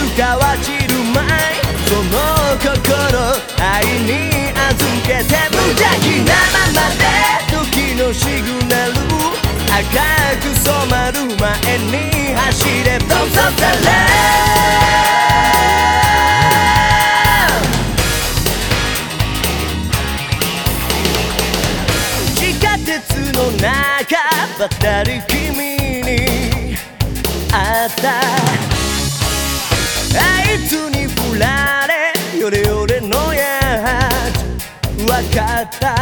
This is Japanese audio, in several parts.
つかは散るまい。その心愛に預けて無邪気なままで時のシグナル赤く染まる前に走れ。どうぞ誰鉄の中ばったり君に会った。あいつに振られヨレヨレのやつわかった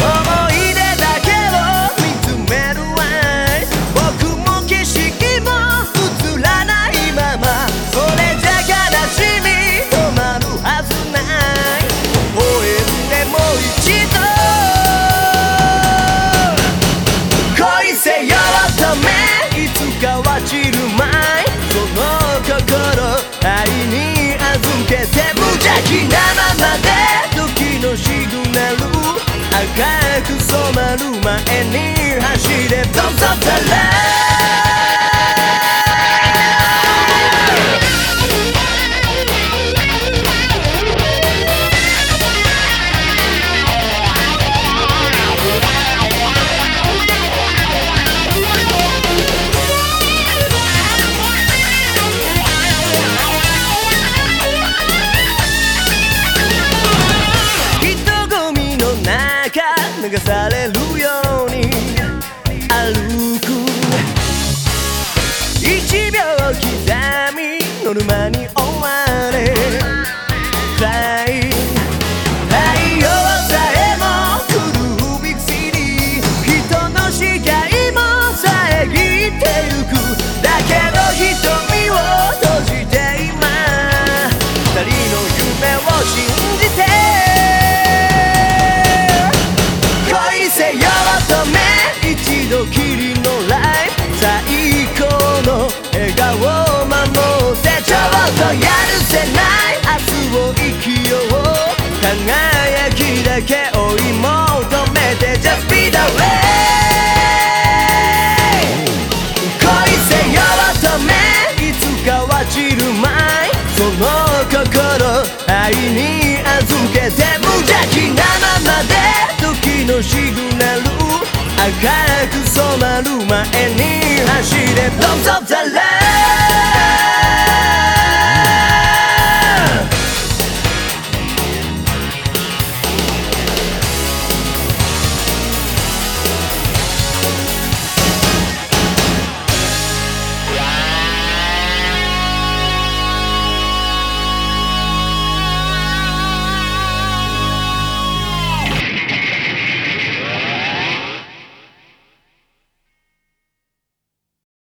思い出だけを見つめるわい僕も景色も映らないままそれじゃ悲しみ止まるはずない応援でもう一度恋せよ乙女いつかは散る愛に預けて無邪気なままで時のシグナル赤く染まる前に走れどうぞ誰人みノルマに追われ。暗い。太陽さえも狂うビッグシに人の視界も遮ってゆく。だけ追い求めて Just be the way! 恋せよ乙女いつかは散るまいその心愛に預けて無邪気なままで時のシグナル赤く染まる前に走れどうぞ